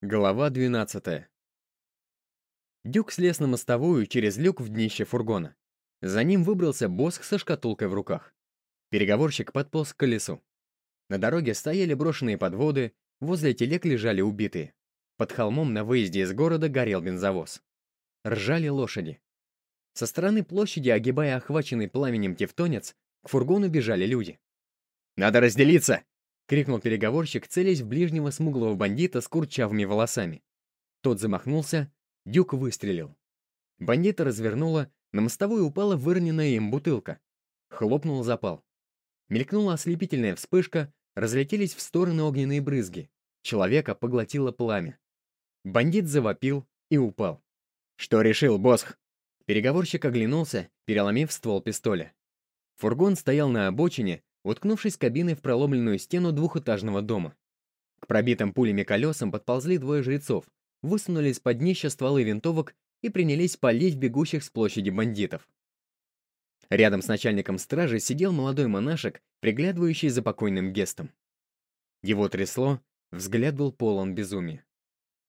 Глава 12. Дюк слез на мостовую через люк в днище фургона. За ним выбрался Босх со шкатулкой в руках. Переговорщик подполз к колесу. На дороге стояли брошенные подводы, возле телег лежали убитые. Под холмом на выезде из города горел бензовоз. Ржали лошади. Со стороны площади, огибая охваченный пламенем тевтонец, к фургону бежали люди. «Надо разделиться!» — крикнул переговорщик, целясь в ближнего смуглого бандита с курчавыми волосами. Тот замахнулся, Дюк выстрелил. Бандита развернуло, на мостовую упала выроненная им бутылка. Хлопнул запал. Мелькнула ослепительная вспышка, разлетелись в стороны огненные брызги. Человека поглотило пламя. Бандит завопил и упал. «Что решил, Босх?» Переговорщик оглянулся, переломив ствол пистоля. Фургон стоял на обочине, уткнувшись кабиной в проломленную стену двухэтажного дома. К пробитым пулями колесам подползли двое жрецов, высунули из-под днища стволы винтовок и принялись палить бегущих с площади бандитов. Рядом с начальником стражи сидел молодой монашек, приглядывающий за покойным гестом. Его трясло, взгляд был полон безумия.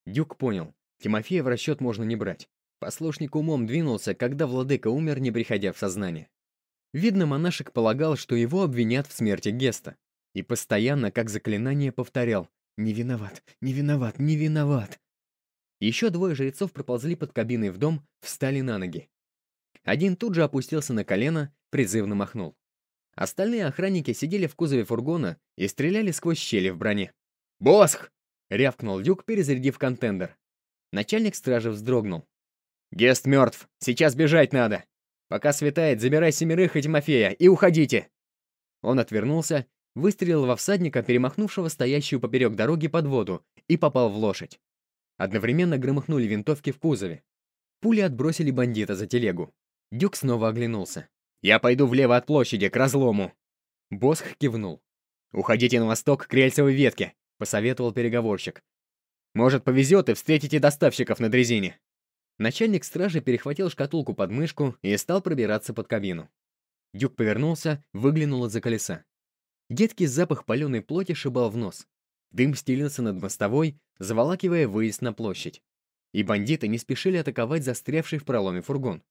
Дюк понял, Тимофея в расчет можно не брать. Послушник умом двинулся, когда владыка умер, не приходя в сознание. Видно, монашек полагал, что его обвинят в смерти Геста, и постоянно, как заклинание, повторял «Не виноват, не виноват, не виноват». Еще двое жрецов проползли под кабиной в дом, встали на ноги. Один тут же опустился на колено, призывно махнул. Остальные охранники сидели в кузове фургона и стреляли сквозь щели в броне. «Босх!» — рявкнул Дюк, перезарядив контендер. Начальник стражи вздрогнул. «Гест мертв, сейчас бежать надо!» Пока светает, забирай семерых и Тимофея и уходите!» Он отвернулся, выстрелил во всадника, перемахнувшего стоящую поперек дороги под воду, и попал в лошадь. Одновременно громыхнули винтовки в кузове. Пули отбросили бандита за телегу. Дюк снова оглянулся. «Я пойду влево от площади, к разлому!» Босх кивнул. «Уходите на восток к рельсовой ветке», — посоветовал переговорщик. «Может, повезет и встретите доставщиков на дрезине». Начальник стражи перехватил шкатулку под мышку и стал пробираться под кабину. Дюк повернулся, выглянул из-за колеса. Детский запах паленой плоти шибал в нос. Дым стелился над мостовой, заволакивая выезд на площадь. И бандиты не спешили атаковать застрявший в проломе фургон.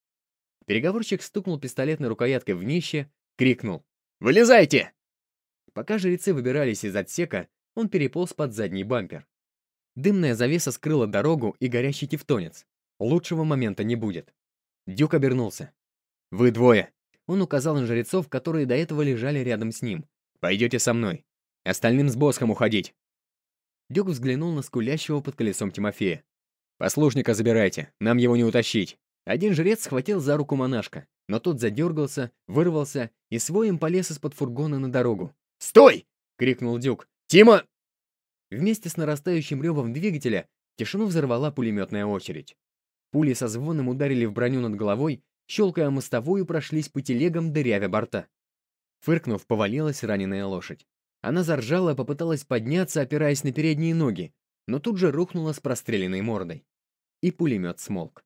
Переговорщик стукнул пистолетной рукояткой в днище, крикнул «Вылезайте!». Пока жрецы выбирались из отсека, он переполз под задний бампер. Дымная завеса скрыла дорогу и горящий тевтонец. Лучшего момента не будет. Дюк обернулся. «Вы двое!» Он указал на жрецов, которые до этого лежали рядом с ним. «Пойдете со мной. Остальным с Босхом уходить!» Дюк взглянул на скулящего под колесом Тимофея. «Послушника забирайте, нам его не утащить!» Один жрец схватил за руку монашка, но тот задергался, вырвался и своим полез из-под фургона на дорогу. «Стой!» — крикнул Дюк. «Тима!» Вместе с нарастающим ревом двигателя тишину взорвала пулеметная очередь. Пули со звоном ударили в броню над головой, щелкая мостовую, прошлись по телегам, дырявя борта. Фыркнув, повалилась раненая лошадь. Она заржала, попыталась подняться, опираясь на передние ноги, но тут же рухнула с простреленной мордой. И пулемет смолк.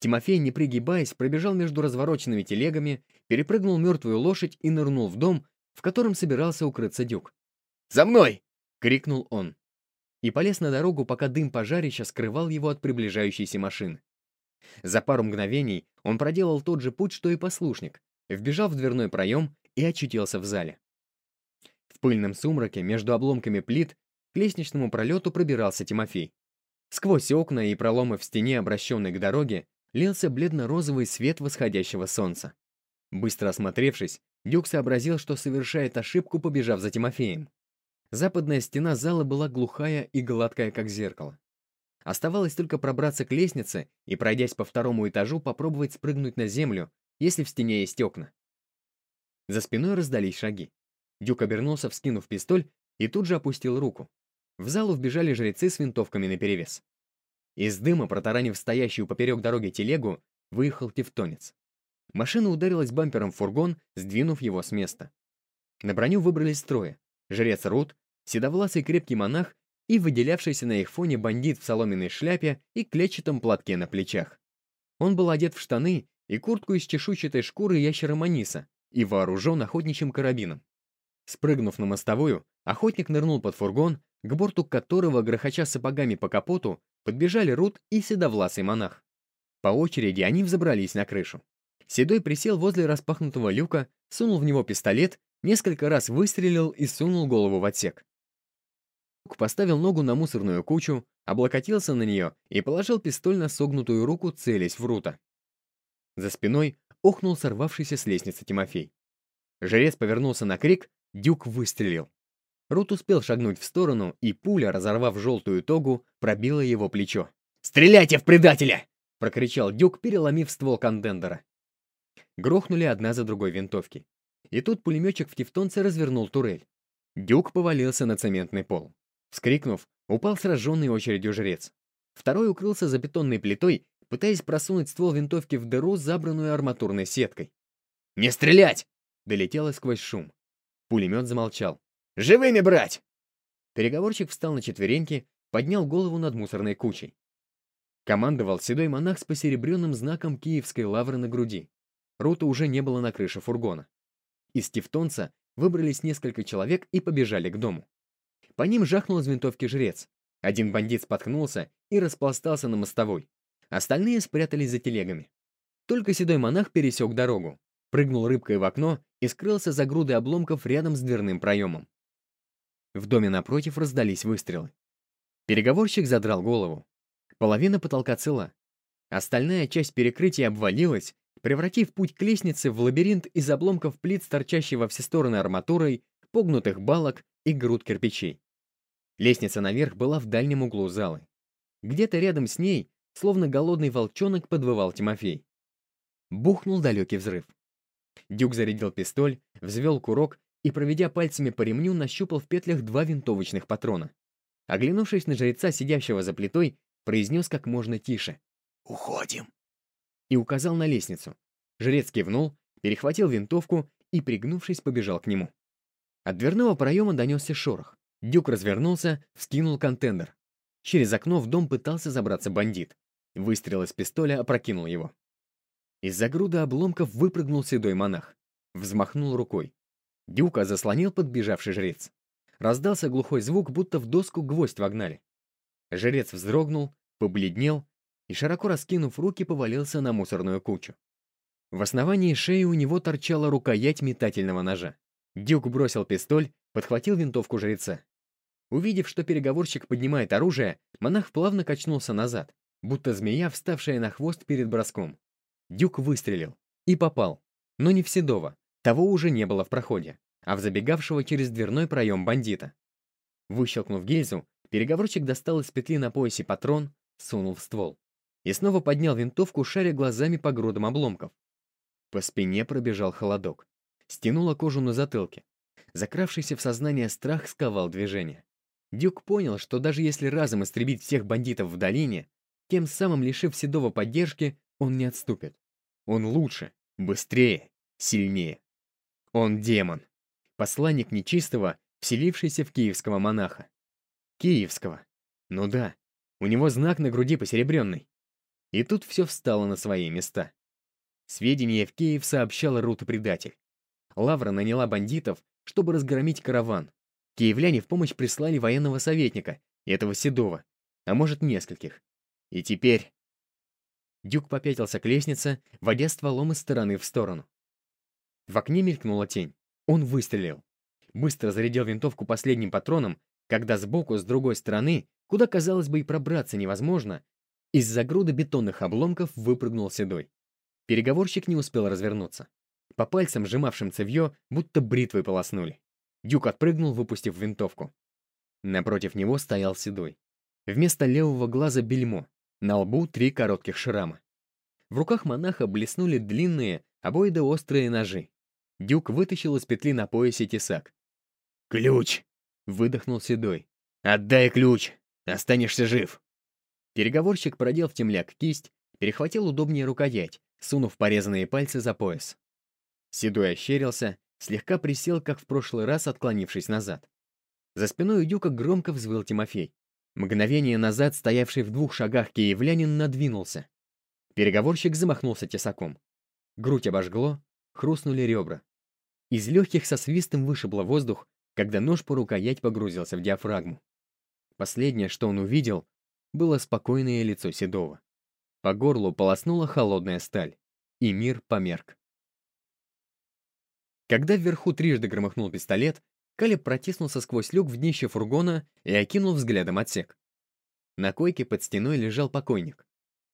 Тимофей, не пригибаясь, пробежал между развороченными телегами, перепрыгнул мертвую лошадь и нырнул в дом, в котором собирался укрыться дюк. «За мной!» — крикнул он и полез на дорогу, пока дым пожарища скрывал его от приближающейся машины. За пару мгновений он проделал тот же путь, что и послушник, вбежал в дверной проем и очутился в зале. В пыльном сумраке между обломками плит к лестничному пролету пробирался Тимофей. Сквозь окна и проломы в стене, обращенной к дороге, лился бледно-розовый свет восходящего солнца. Быстро осмотревшись, Дюк сообразил, что совершает ошибку, побежав за Тимофеем. Западная стена зала была глухая и гладкая, как зеркало. Оставалось только пробраться к лестнице и, пройдясь по второму этажу, попробовать спрыгнуть на землю, если в стене есть окна. За спиной раздались шаги. Дюк обернулся, вскинув пистоль, и тут же опустил руку. В залу вбежали жрецы с винтовками наперевес. Из дыма, протаранив стоящую поперек дороги телегу, выехал тевтонец. Машина ударилась бампером в фургон, сдвинув его с места. На броню выбрались трое жрец Рут, седовласый крепкий монах и выделявшийся на их фоне бандит в соломенной шляпе и клетчатом платке на плечах. Он был одет в штаны и куртку из чешуйчатой шкуры ящера Маниса и вооружен охотничьим карабином. Спрыгнув на мостовую, охотник нырнул под фургон, к борту которого, грохоча сапогами по капоту, подбежали Рут и седовласый монах. По очереди они взобрались на крышу. Седой присел возле распахнутого люка, сунул в него пистолет, несколько раз выстрелил и сунул голову в отсек. Поставил ногу на мусорную кучу, облокотился на нее и положил пистоль на согнутую руку, целясь в Рута. За спиной охнул сорвавшийся с лестницы Тимофей. Жрец повернулся на крик, Дюк выстрелил. Рут успел шагнуть в сторону, и пуля, разорвав желтую тогу, пробила его плечо. «Стреляйте в предателя!» — прокричал Дюк, переломив ствол контендера. Грохнули одна за другой винтовки. И тут пулеметчик в тевтонце развернул турель. Дюк повалился на цементный пол. Вскрикнув, упал сраженный очередью жрец. Второй укрылся за бетонной плитой, пытаясь просунуть ствол винтовки в дыру, забранную арматурной сеткой. «Не стрелять!» — долетело сквозь шум. Пулемет замолчал. «Живыми брать!» Переговорщик встал на четвереньки, поднял голову над мусорной кучей. Командовал седой монах с посеребренным знаком киевской лавры на груди. Рута уже не было на крыше фургона. Из Тевтонца выбрались несколько человек и побежали к дому. По ним жахнул из винтовки жрец. Один бандит споткнулся и распластался на мостовой. Остальные спрятались за телегами. Только седой монах пересек дорогу, прыгнул рыбкой в окно и скрылся за грудой обломков рядом с дверным проемом. В доме напротив раздались выстрелы. Переговорщик задрал голову. Половина потолка цела. Остальная часть перекрытия обвалилась, превратив путь к лестнице в лабиринт из обломков плит, торчащей во все стороны арматурой, погнутых балок и груд кирпичей. Лестница наверх была в дальнем углу залы. Где-то рядом с ней, словно голодный волчонок, подвывал Тимофей. Бухнул далекий взрыв. Дюк зарядил пистоль, взвел курок и, проведя пальцами по ремню, нащупал в петлях два винтовочных патрона. Оглянувшись на жреца, сидящего за плитой, произнес как можно тише. «Уходим!» И указал на лестницу. Жрец кивнул, перехватил винтовку и, пригнувшись, побежал к нему. От дверного проема донесся шорох. Дюк развернулся, вскинул контендер. Через окно в дом пытался забраться бандит. Выстрел из пистоля опрокинул его. Из-за груда обломков выпрыгнул седой монах. Взмахнул рукой. Дюка заслонил подбежавший жрец. Раздался глухой звук, будто в доску гвоздь вогнали. Жрец вздрогнул, побледнел и, широко раскинув руки, повалился на мусорную кучу. В основании шеи у него торчала рукоять метательного ножа. Дюк бросил пистоль, подхватил винтовку жреца. Увидев, что переговорщик поднимает оружие, монах плавно качнулся назад, будто змея, вставшая на хвост перед броском. Дюк выстрелил. И попал. Но не в Седова. Того уже не было в проходе, а в забегавшего через дверной проем бандита. Выщелкнув гильзу, переговорщик достал из петли на поясе патрон, сунул в ствол. И снова поднял винтовку, шаря глазами по грудам обломков. По спине пробежал холодок. Стянула кожу на затылке. Закравшийся в сознание страх сковал движение. Дюк понял, что даже если разом истребить всех бандитов в долине, тем самым лишив Седова поддержки, он не отступит. Он лучше, быстрее, сильнее. Он демон. Посланник нечистого, вселившийся в киевского монаха. Киевского. Ну да, у него знак на груди посеребренный. И тут все встало на свои места. Сведения в Киев сообщал Рут-предатель. Лавра наняла бандитов, чтобы разгромить караван. Киевляне в помощь прислали военного советника, этого Седова, а может нескольких. И теперь... Дюк попятился к лестнице, водя стволом из стороны в сторону. В окне мелькнула тень. Он выстрелил. Быстро зарядил винтовку последним патроном, когда сбоку, с другой стороны, куда, казалось бы, и пробраться невозможно, из-за груды бетонных обломков выпрыгнул Седой. Переговорщик не успел развернуться. По пальцам, сжимавшим цевьё, будто бритвой полоснули. Дюк отпрыгнул, выпустив винтовку. Напротив него стоял Седой. Вместо левого глаза бельмо, на лбу три коротких шрама. В руках монаха блеснули длинные, обоидоострые ножи. Дюк вытащил из петли на поясе тесак. «Ключ!» — выдохнул Седой. «Отдай ключ! Останешься жив!» Переговорщик продел в темляк кисть, перехватил удобнее рукоять, сунув порезанные пальцы за пояс. Седой ощерился, слегка присел, как в прошлый раз, отклонившись назад. За спиной у Дюка громко взвыл Тимофей. Мгновение назад стоявший в двух шагах киевлянин надвинулся. Переговорщик замахнулся тесаком. Грудь обожгло, хрустнули ребра. Из легких со свистом вышибло воздух, когда нож по рукоять погрузился в диафрагму. Последнее, что он увидел, было спокойное лицо Седова. По горлу полоснула холодная сталь, и мир померк. Когда вверху трижды громыхнул пистолет, Калиб протиснулся сквозь люк в днище фургона и окинул взглядом отсек. На койке под стеной лежал покойник.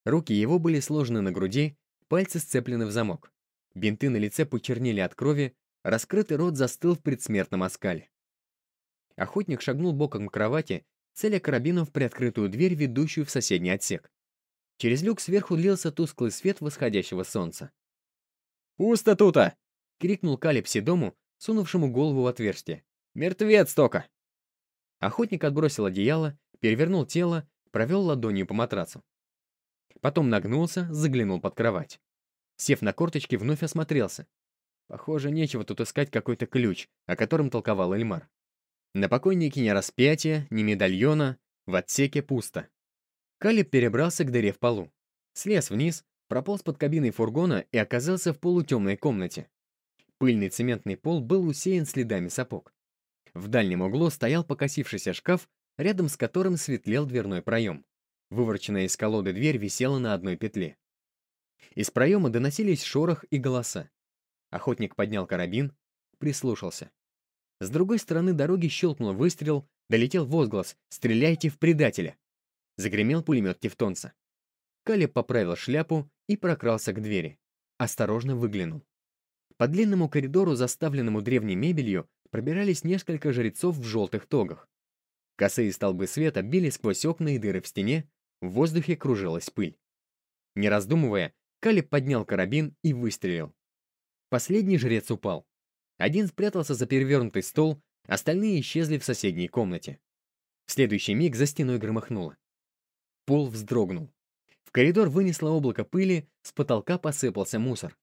Руки его были сложены на груди, пальцы сцеплены в замок. Бинты на лице почернели от крови, раскрытый рот застыл в предсмертном оскале. Охотник шагнул боком к кровати, целя карабином в приоткрытую дверь, ведущую в соседний отсек. Через люк сверху лился тусклый свет восходящего солнца. «Пусто тута!» — крикнул Калиб Седому, сунувшему голову в отверстие. «Мертвец только!» Охотник отбросил одеяло, перевернул тело, провел ладонью по матрацу. Потом нагнулся, заглянул под кровать. Сев на корточки, вновь осмотрелся. Похоже, нечего тут искать какой-то ключ, о котором толковал Эльмар. На покойнике ни распятия, ни медальона, в отсеке пусто. Калиб перебрался к дыре в полу. Слез вниз, прополз под кабиной фургона и оказался в полутемной комнате. Пыльный цементный пол был усеян следами сапог. В дальнем углу стоял покосившийся шкаф, рядом с которым светлел дверной проем. Выворченная из колоды дверь висела на одной петле. Из проема доносились шорох и голоса. Охотник поднял карабин, прислушался. С другой стороны дороги щелкнул выстрел, долетел возглас «Стреляйте в предателя!». Загремел пулемет Тевтонца. Калеб поправил шляпу и прокрался к двери. Осторожно выглянул. По длинному коридору, заставленному древней мебелью, пробирались несколько жрецов в желтых тогах. Косые столбы света били сквозь окна и дыры в стене, в воздухе кружилась пыль. Не раздумывая, Калиб поднял карабин и выстрелил. Последний жрец упал. Один спрятался за перевернутый стол, остальные исчезли в соседней комнате. В следующий миг за стеной громыхнуло. Пол вздрогнул. В коридор вынесло облако пыли, с потолка посыпался мусор.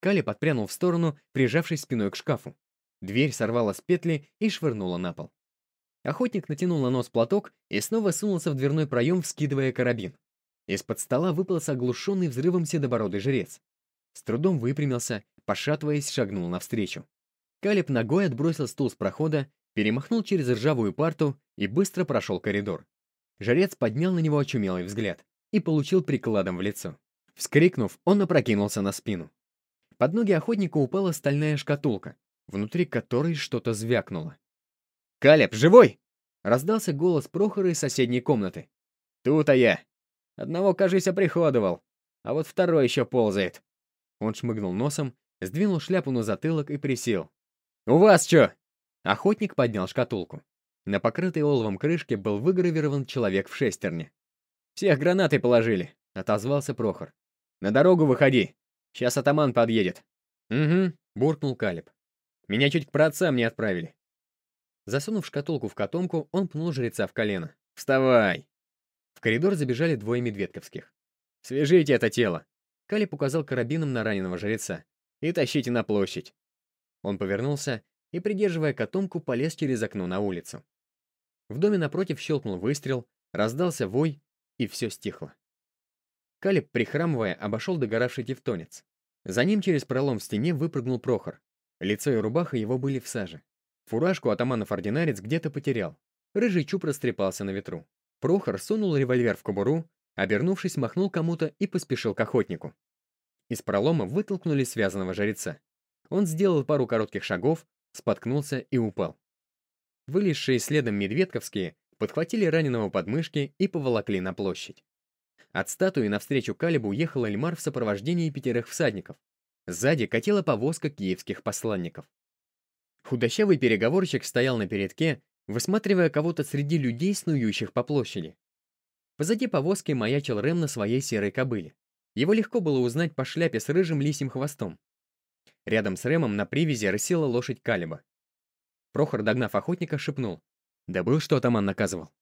Кали подпрянул в сторону, прижавшись спиной к шкафу. Дверь сорвала с петли и швырнула на пол. Охотник натянул на нос платок и снова сунулся в дверной проем, вскидывая карабин. Из-под стола выпался оглушенный взрывом седобородый жрец. С трудом выпрямился, пошатываясь, шагнул навстречу. Калиб ногой отбросил стул с прохода, перемахнул через ржавую парту и быстро прошел коридор. Жрец поднял на него очумелый взгляд и получил прикладом в лицо. Вскрикнув, он опрокинулся на спину. Под ноги охотника упала стальная шкатулка, внутри которой что-то звякнуло. «Калеб, живой!» — раздался голос Прохора из соседней комнаты. «Тут-то я. Одного, кажись, оприходовал, а вот второй еще ползает». Он шмыгнул носом, сдвинул шляпу на затылок и присел. «У вас что?» Охотник поднял шкатулку. На покрытой оловом крышке был выгравирован человек в шестерне. «Всех гранаты положили», — отозвался Прохор. «На дорогу выходи. Сейчас атаман подъедет». «Угу», — буркнул Калиб. «Меня чуть к праотцам не отправили». Засунув шкатулку в котомку, он пнул жреца в колено. «Вставай!» В коридор забежали двое медведковских. «Свяжите это тело!» Калиб указал карабином на раненого жреца. «И тащите на площадь!» Он повернулся и, придерживая котомку, полез через окно на улицу. В доме напротив щелкнул выстрел, раздался вой, и все стихло. Калиб, прихрамывая, обошел догоравший тевтонец. За ним через пролом в стене выпрыгнул Прохор. Лицо и рубаха его были в саже. Фуражку атаманов-ординарец где-то потерял. Рыжий чуб растрепался на ветру. Прохор сунул револьвер в кобуру, обернувшись, махнул кому-то и поспешил к охотнику. Из пролома вытолкнули связанного жреца. Он сделал пару коротких шагов, споткнулся и упал. Вылезшие следом медведковские подхватили раненого подмышки и поволокли на площадь. От статуи навстречу Калибу ехал Эльмар в сопровождении пятерых всадников. Сзади катила повозка киевских посланников. Худощавый переговорщик стоял на передке, высматривая кого-то среди людей, снующих по площади. Позади повозки маячил Рэм на своей серой кобыле. Его легко было узнать по шляпе с рыжим лисим хвостом. Рядом с Рэмом на привязи рысила лошадь Калиба. Прохор, догнав охотника, шепнул. «Да был, что атаман наказывал?»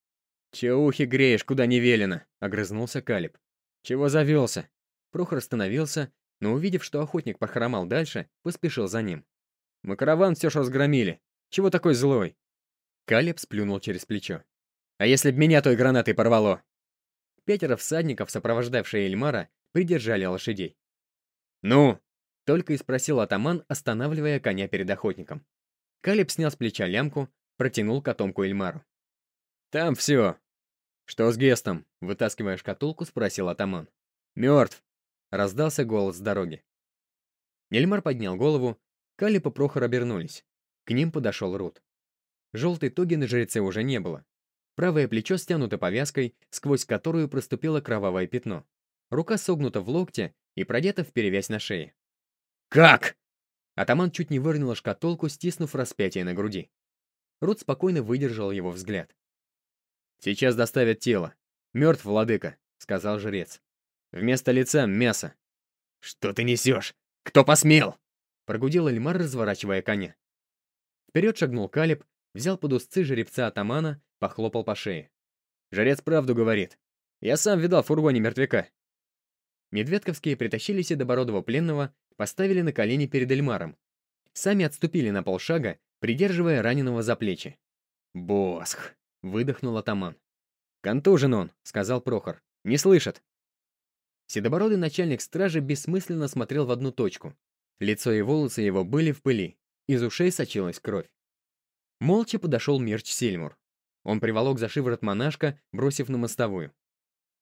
«Че ухи греешь, куда не велено?» — огрызнулся Калиб. «Чего завелся?» Прохор остановился, но, увидев, что охотник похромал дальше, поспешил за ним. «Мы караван все ж разгромили. Чего такой злой?» Калиб сплюнул через плечо. «А если б меня той гранатой порвало?» Пятеро всадников, сопровождавшие Эльмара, придержали лошадей. «Ну?» — только и спросил атаман, останавливая коня перед охотником. Калиб снял с плеча лямку, протянул котомку Эльмару. Там все. Что с Гестом? Вытаскивая шкатулку, спросил атаман. Мертв. Раздался голос с дороги. Нельмар поднял голову, Калип и Прохор обернулись. К ним подошел Рут. Желтой тоги на жреце уже не было. Правое плечо стянуто повязкой, сквозь которую проступило кровавое пятно. Рука согнута в локте и продета в перевязь на шее. «Как?» Атаман чуть не выронил шкатулку, стиснув распятие на груди. Рут спокойно выдержал его взгляд. «Сейчас доставят тело. Мертв, владыка», — сказал жрец. «Вместо лица — мясо». «Что ты несешь? Кто посмел?» Прогудел Эльмар, разворачивая коня. Вперед шагнул Калиб, взял под узцы жеребца атамана, похлопал по шее. «Жрец правду говорит. Я сам видал в фургоне мертвяка». Медведковские притащили седобородого пленного, поставили на колени перед Эльмаром. Сами отступили на полшага, придерживая раненого за плечи. «Босх!» — выдохнул атаман. «Контужен он», — сказал Прохор. «Не слышит». Седобородый начальник стражи бессмысленно смотрел в одну точку. Лицо и волосы его были в пыли, из ушей сочилась кровь. Молча подошел Мерч Сельмур. Он приволок за шиворот монашка, бросив на мостовую.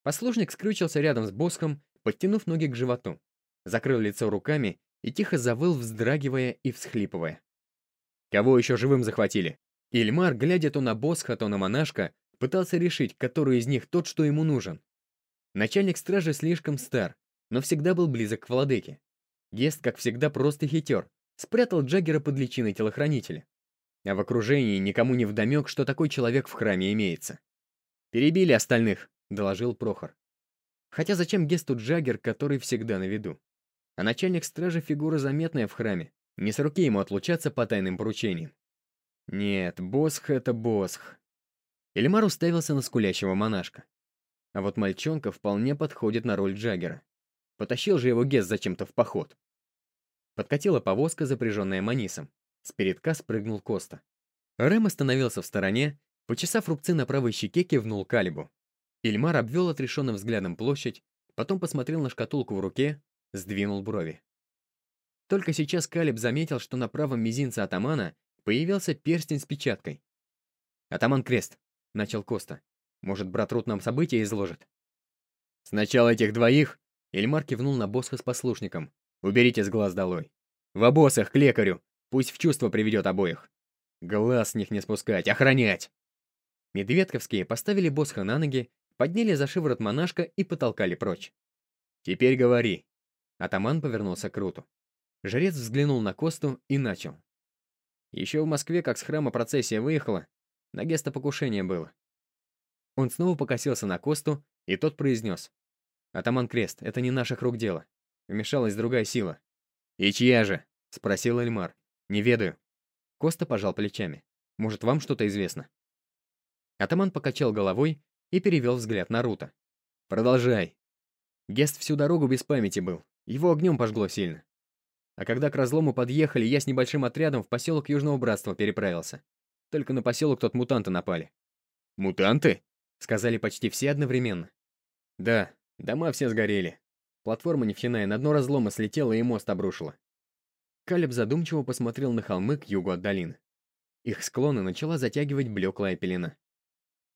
Послушник скрючился рядом с Босхом, подтянув ноги к животу закрыл лицо руками и тихо завыл, вздрагивая и всхлипывая. Кого еще живым захватили? Ильмар, глядя то на Босха, то на монашка, пытался решить, который из них тот, что ему нужен. Начальник стражи слишком стар, но всегда был близок к владыке. Гест, как всегда, просто хитер, спрятал Джаггера под личиной телохранителя. А в окружении никому не вдомек, что такой человек в храме имеется. «Перебили остальных», — доложил Прохор. Хотя зачем Гесту Джаггер, который всегда на виду? А начальник стражи фигура заметная в храме. Не с руки ему отлучаться по тайным поручениям. Нет, Босх — это Босх. Эльмар уставился на скулящего монашка. А вот мальчонка вполне подходит на роль Джаггера. Потащил же его Гес зачем-то в поход. Подкатила повозка, запряженная Манисом. С передка спрыгнул Коста. Рэм остановился в стороне, почесав рубцы на правой щеке, кивнул Калибу. Ильмар обвел отрешенным взглядом площадь, потом посмотрел на шкатулку в руке, сдвинул брови. Только сейчас Калиб заметил, что на правом мизинце атамана появился перстень с печаткой. «Атаман Крест», — начал Коста. «Может, брат Рут нам события изложит?» «Сначала этих двоих...» Эльмар кивнул на Босха с послушником. «Уберите с глаз долой. В обоссах к лекарю. Пусть в чувство приведет обоих. Глаз с них не спускать, охранять!» Медведковские поставили Босха на ноги, подняли за шиворот монашка и потолкали прочь. «Теперь говори, Атаман повернулся к Руту. Жрец взглянул на Косту и начал. Еще в Москве, как с храма процессия выехала, на геста покушение было. Он снова покосился на Косту, и тот произнес. «Атаман Крест, это не наших рук дело. Вмешалась другая сила». «И чья же?» — спросил Эльмар. «Не ведаю». Коста пожал плечами. «Может, вам что-то известно?» Атаман покачал головой и перевел взгляд на Рута. «Продолжай». Гест всю дорогу без памяти был, его огнем пожгло сильно. А когда к разлому подъехали, я с небольшим отрядом в поселок Южного Братства переправился. Только на поселок тот мутанты напали. «Мутанты?» — сказали почти все одновременно. «Да, дома все сгорели. Платформа нефтяная на дно разлома слетела и мост обрушила». Калеб задумчиво посмотрел на холмы к югу от долины. Их склоны начала затягивать блеклая пелена.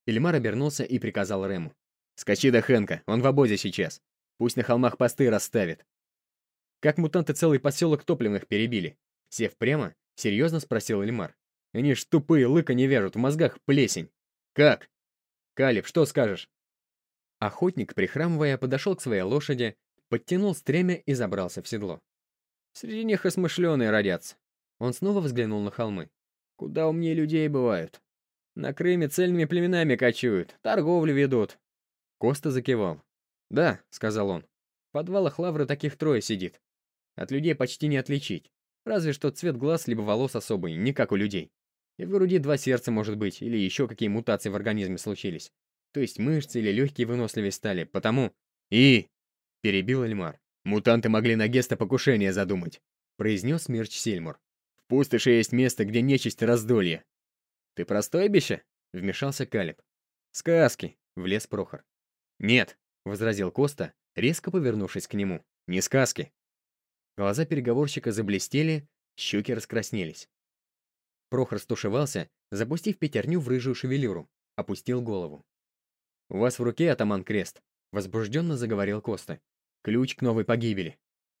Ильмар обернулся и приказал Рему. «Скачи до Хэнка, он в обозе сейчас. Пусть на холмах посты расставит. Как мутанты целый поселок топливных перебили? Сев прямо, серьезно спросил Эльмар. Они ж тупые, лыка не вяжут, в мозгах плесень. Как? Калиб, что скажешь? Охотник, прихрамывая, подошел к своей лошади, подтянул стремя и забрался в седло. Среди них и смышленые родятся. Он снова взглянул на холмы. Куда умнее людей бывают. На Крыме цельными племенами кочуют, торговлю ведут. Коста закивал. «Да», — сказал он, — «в подвалах лавры таких трое сидит. От людей почти не отличить. Разве что цвет глаз либо волос особый, не как у людей. И в груди два сердца может быть, или еще какие мутации в организме случились. То есть мышцы или легкие выносливее стали, потому... И... Перебил Эльмар. Мутанты могли на Геста покушение задумать. Произнес Мирч Сельмур. В пустоши есть место, где нечисть раздолье. Ты простой бище? Вмешался Калиб. Сказки, влез Прохор. Нет, возразил Коста, резко повернувшись к нему. Не сказки. Глаза переговорщика заблестели, щеки раскраснелись. Прохор стушевался, запустив пятерню в рыжую шевелюру, опустил голову. «У вас в руке атаман крест», — возбужденно заговорил Коста. «Ключ к новой погибели».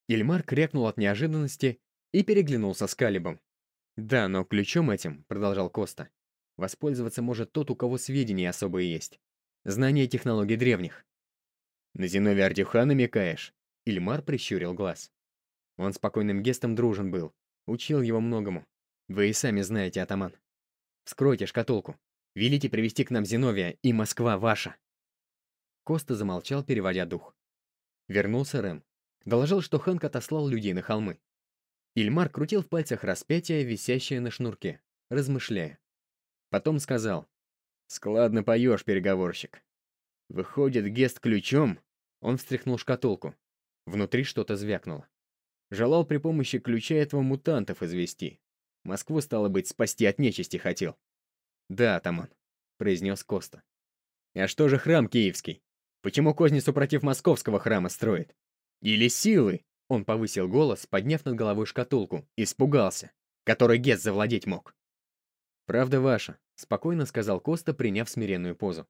Ильмар крякнул от неожиданности и переглянулся с Калибом. «Да, но ключом этим», — продолжал Коста, — «воспользоваться может тот, у кого сведения особые есть. Знание технологий древних». «На Зиновия Ардюха намекаешь?» Ильмар прищурил глаз. Он спокойным гестом дружен был, учил его многому. Вы и сами знаете, атаман. Вскройте шкатулку. Велите привести к нам Зиновия, и Москва ваша. Коста замолчал, переводя дух. Вернулся Рэм. Доложил, что Хэнк отослал людей на холмы. Ильмар крутил в пальцах распятие, висящее на шнурке, размышляя. Потом сказал, «Складно поешь, переговорщик. Выходит, Гест ключом?» Он встряхнул шкатулку. Внутри что-то звякнуло. Желал при помощи ключа этого мутантов извести. Москву, стало быть, спасти от нечисти хотел. «Да, атаман», — произнес Коста. «А что же храм киевский? Почему козницу против московского храма строит? Или силы?» Он повысил голос, подняв над головой шкатулку, испугался, который Гет завладеть мог. «Правда ваша», — спокойно сказал Коста, приняв смиренную позу.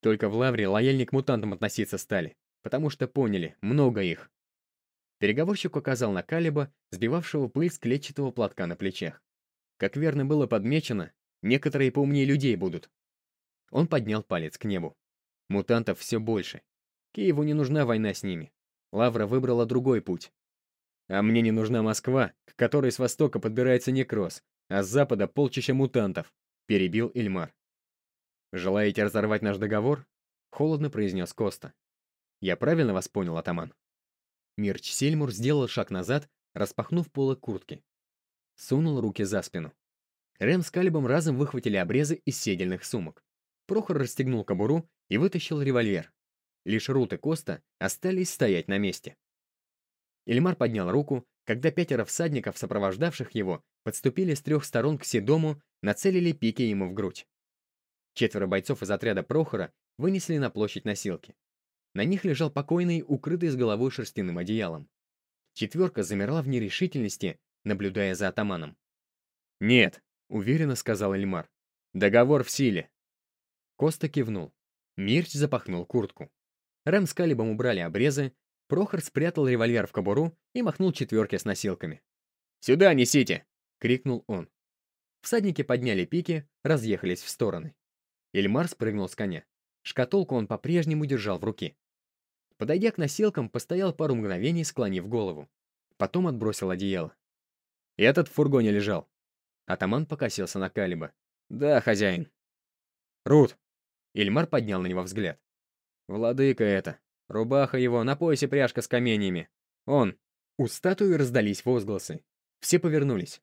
«Только в Лавре лояльнее к мутантам относиться стали, потому что поняли, много их». Переговорщик указал на Калиба, сбивавшего пыль с клетчатого платка на плечах. Как верно было подмечено, некоторые поумнее людей будут. Он поднял палец к небу. Мутантов все больше. Киеву не нужна война с ними. Лавра выбрала другой путь. А мне не нужна Москва, к которой с востока подбирается некроз, а с запада полчища мутантов, перебил Ильмар. Желаете разорвать наш договор? Холодно произнес Коста. Я правильно вас понял, атаман? Мирч Сельмур сделал шаг назад, распахнув полы куртки сунул руки за спину. Рэм с Калибом разом выхватили обрезы из седельных сумок. Прохор расстегнул кобуру и вытащил револьвер. Лишь Рут и Коста остались стоять на месте. Ильмар поднял руку, когда пятеро всадников, сопровождавших его, подступили с трех сторон к Седому, нацелили пики ему в грудь. Четверо бойцов из отряда Прохора вынесли на площадь носилки. На них лежал покойный, укрытый с головой шерстяным одеялом. Четверка замерла в нерешительности, наблюдая за атаманом. «Нет», — уверенно сказал Эльмар. «Договор в силе». Коста кивнул. Мирч запахнул куртку. Рэм с Калибом убрали обрезы, Прохор спрятал револьвер в кобуру и махнул четверке с носилками. «Сюда несите!» — крикнул он. Всадники подняли пики, разъехались в стороны. Эльмар спрыгнул с коня. Шкатулку он по-прежнему держал в руке. Подойдя к носилкам, постоял пару мгновений, склонив голову. Потом отбросил одеяло. Этот в фургоне лежал. Атаман покосился на Калиба. «Да, хозяин». «Рут!» Ильмар поднял на него взгляд. «Владыка это. Рубаха его, на поясе пряжка с каменьями. Он». У статуи раздались возгласы. Все повернулись.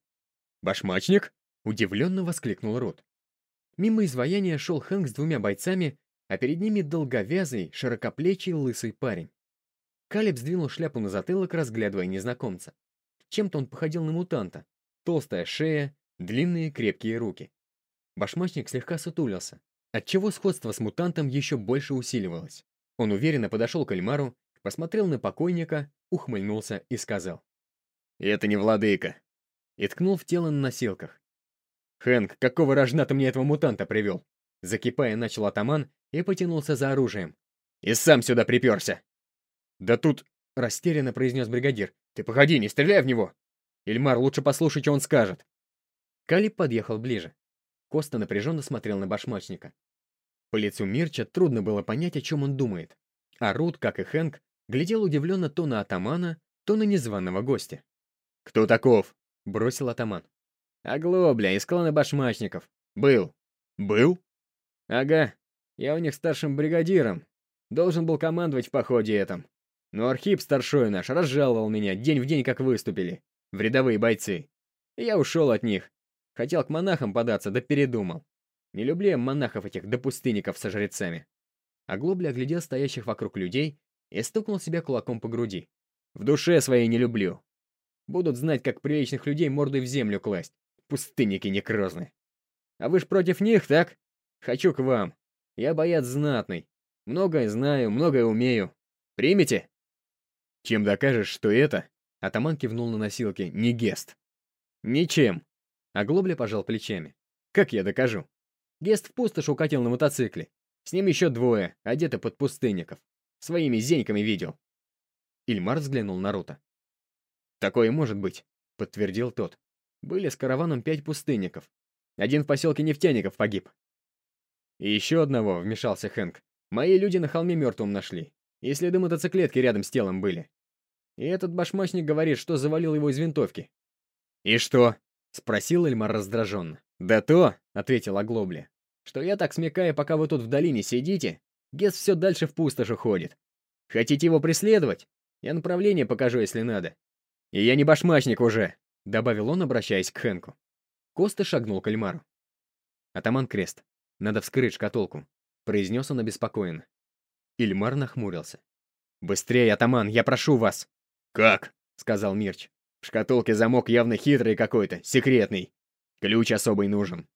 «Башмачник?» — удивленно воскликнул Рут. Мимо изваяния шел Хэнк с двумя бойцами, а перед ними долговязый, широкоплечий, лысый парень. Калиб сдвинул шляпу на затылок, разглядывая незнакомца. Чем-то он походил на мутанта. Толстая шея, длинные крепкие руки. Башмачник слегка сутулился, отчего сходство с мутантом еще больше усиливалось. Он уверенно подошел к Эльмару, посмотрел на покойника, ухмыльнулся и сказал. «Это не владыка!» И ткнул в тело на носилках. «Хэнк, какого рожна ты мне этого мутанта привел?» Закипая, начал атаман и потянулся за оружием. «И сам сюда приперся!» «Да тут...» — растерянно произнес бригадир. «Ты погоди, не стреляй в него!» «Ильмар, лучше послушай, что он скажет!» Калиб подъехал ближе. Коста напряженно смотрел на башмачника. По лицу Мирча трудно было понять, о чем он думает. А Рут, как и Хэнк, глядел удивленно то на атамана, то на незваного гостя. «Кто таков?» — бросил атаман. «Оглобля, из клана башмачников. Был». «Был?» «Ага. Я у них старшим бригадиром. Должен был командовать в походе этом. Но Архип, старшой наш, разжаловал меня день в день, как выступили. В рядовые бойцы. я ушел от них. Хотел к монахам податься, да передумал. Не люблю я монахов этих да пустынников со жрецами. А Глобля оглядел стоящих вокруг людей и стукнул себя кулаком по груди. В душе своей не люблю. Будут знать, как приличных людей мордой в землю класть. Пустынники некрозны. А вы ж против них, так? Хочу к вам. Я боец знатный. Многое знаю, многое умею. Примете? Чем докажешь, что это, атаман кивнул на носилки, не гест? Ничем. А Глобля пожал плечами. Как я докажу? Гест в пустошь укатил на мотоцикле. С ним еще двое, одеты под пустынников. Своими зеньками видел. Ильмар взглянул на Рута. «Такое может быть», — подтвердил тот. «Были с караваном пять пустынников. Один в поселке нефтяников погиб». «И еще одного», — вмешался Хэнк. «Мои люди на холме мертвым нашли. И следы мотоциклетки рядом с телом были. И этот башмачник говорит, что завалил его из винтовки». «И что?» — спросил Эльмар раздраженно. «Да то», — ответил Оглобля, «что я так смекаю, пока вы тут в долине сидите, Гес все дальше в пустоши ходит. Хотите его преследовать? Я направление покажу, если надо. И я не башмачник уже», — добавил он, обращаясь к Хэнку. Коста шагнул к Эльмару. «Атаман Крест, надо вскрыть шкатулку», — произнес он обеспокоенно. Ильмар нахмурился. «Быстрее, атаман, я прошу вас!» «Как?» — сказал Мирч. «В шкатулке замок явно хитрый какой-то, секретный. Ключ особый нужен».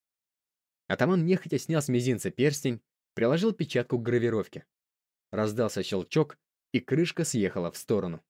Атаман нехотя снял с мизинца перстень, приложил печатку к гравировке. Раздался щелчок, и крышка съехала в сторону.